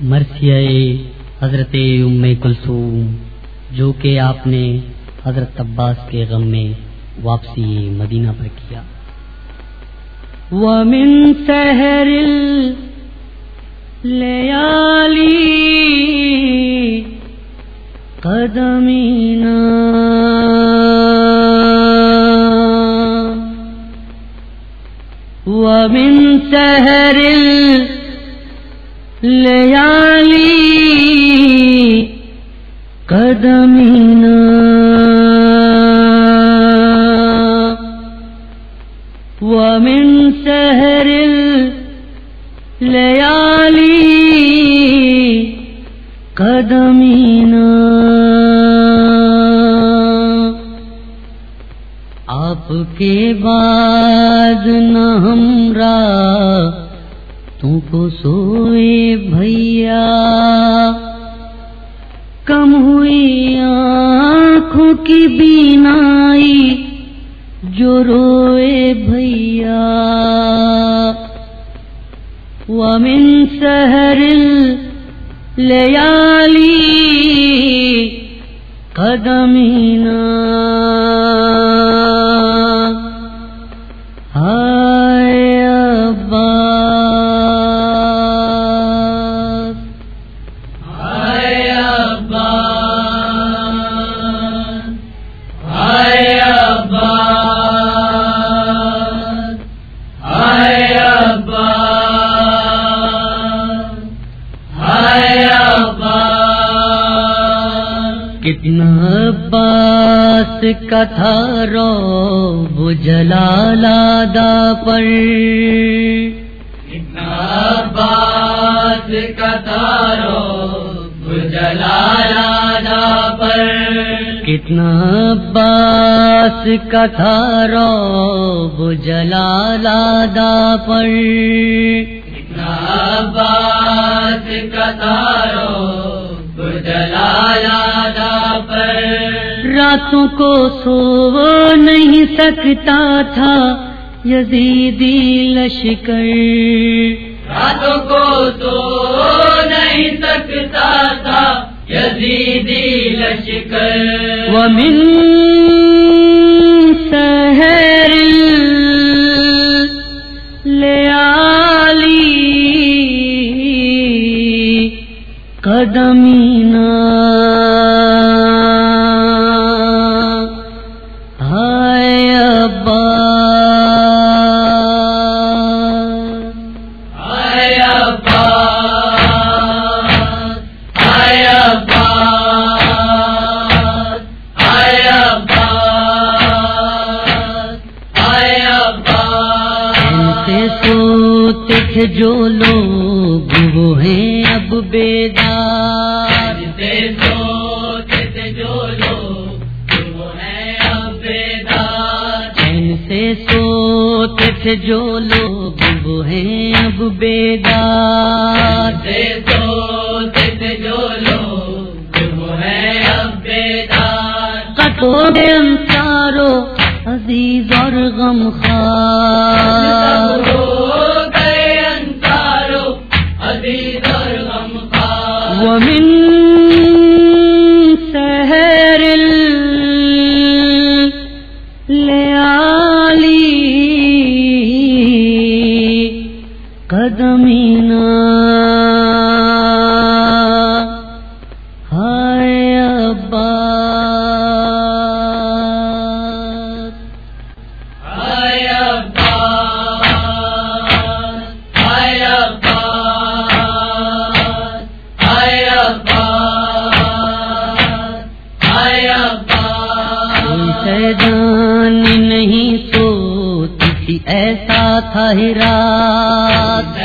مرثیہ حضرت ام کلثوم، جو کہ آپ نے حضرت عباس کے غم میں واپسی مدینہ پر کیا۔ وَمِن سَهَرِ اللَّيَالِي قَدَمِنَا وَمِن سَهَرِ اللَّيَالِي قَدَمِنَا. وَمِن سَهَرِ اللَّيَالِي قَدَمِنَا. آپ کے بعد نہ ہمرا تم کو سوئے بھیا۔ کم ہوئی آنکھوں کی بینائی جو روئے بھیا۔ ومن سہر لیالی قدمینا عباس کا تھا رو وہ جلالادا پر۔ عباس کا تارو جلالا جا پر۔ کتنا عباس کا تھا رو وہ جلالادا پر۔ اتنا عباس تارو جلالا جا پر۔ راتوں کو سو نہیں سکتا تھا یزیدی لشکر۔ راتوں کو تو نہیں سکتا تھا یزیدی لشکر۔ ومن تھے جو لوگ وہ ہیں اب بیدار۔ سے سوتے تھے جو لوگ وہ ہیں اب بیدار۔ چین سے سوتے تھے جو لوگ وہ ہیں اب بیدار۔ سے سوتے تھے جو لوگ وہ ہیں اب بیدار۔ کٹو گے انسارو عزیز اور غم خار ومن ایسا تھا رات۔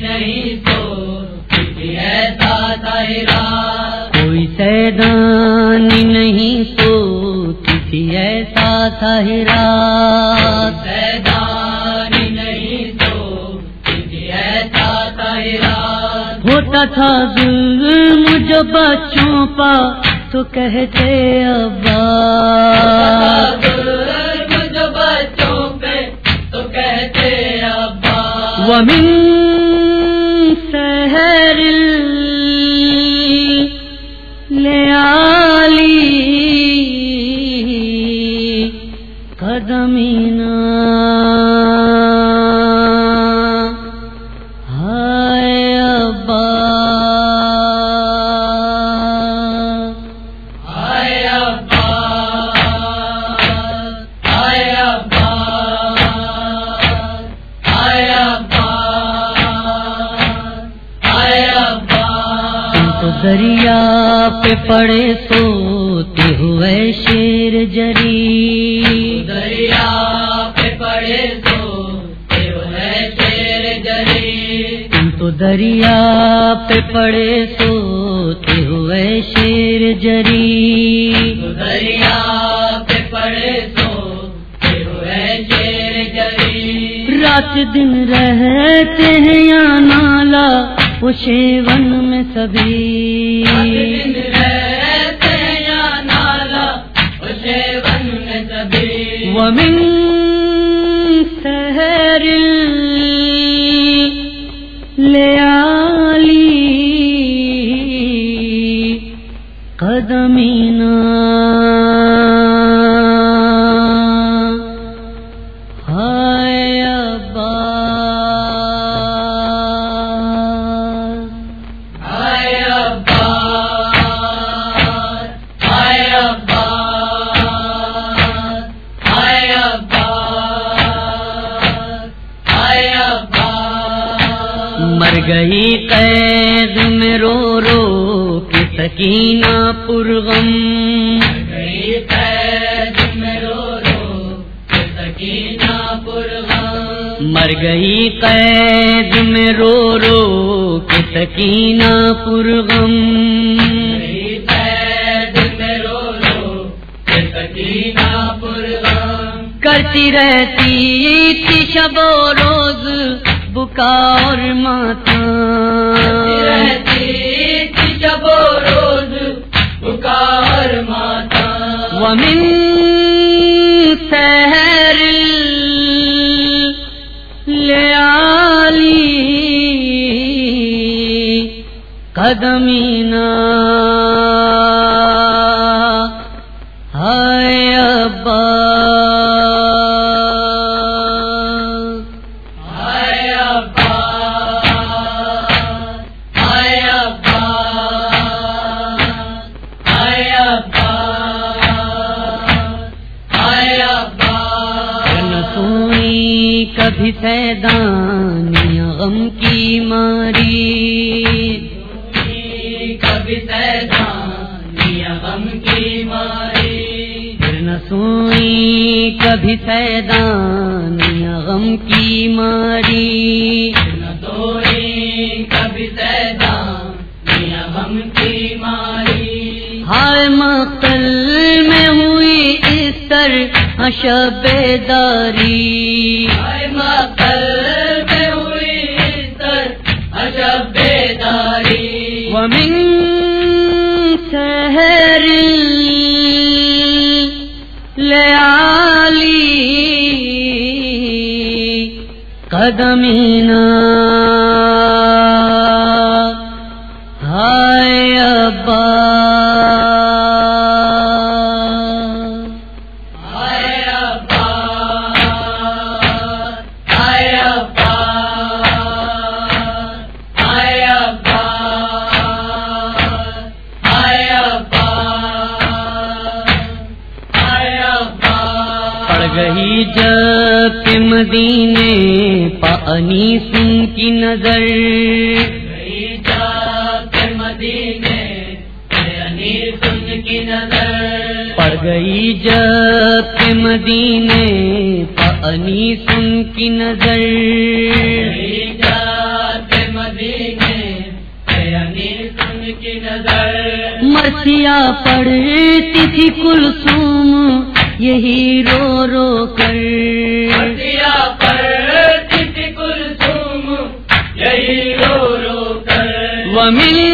نہیں تو کسی ایسا تیرا کوئی سیدان نہیں سوتی تھی، ایسا تھا رات۔ میدان نہیں تو کسی ایسا تیرا ہوتا تھا ظلم جو بچوں پا تو کہتے ابا۔ ومن سهر پہ پڑے سوتے ہوئے شیر جری دریا پہ پڑے شیر جری تم تو دریا پہ پڑے سوتے ہوئے شیر جری دریا پہ پڑے تو ہے شیر جری رات دن رہتے ہیں یا نالا شیون میں سبھی ومن سهر الليالي قدمي سکینہ پرغم گئی مر گئی قید میں رو رو کے سکینہ پرغم گئی سکینہ پرغم کرتی رہتی تھی شب و روز بکا اور ماتا۔ ومن سہر لیالی قدمینا کبھی سیدانی غم کی ماری۔ کبھی سیدانی غم کی ماری۔ پھر نہ سوئی کبھی سیدانی غم کی ماری۔ نہ دوری کبھی سیدانی غم کی ماری۔ ہائے مقتل میں ہوئی اس طرح شب داری ومن لیالی قدمینا مدینے پانی سن کی نظر۔ کی نظر پڑ گئی جبکہ مدینے پانی سن کی نظر۔ گئی کی پڑتی تھی کلثوم، یہی رو رو کر۔ مل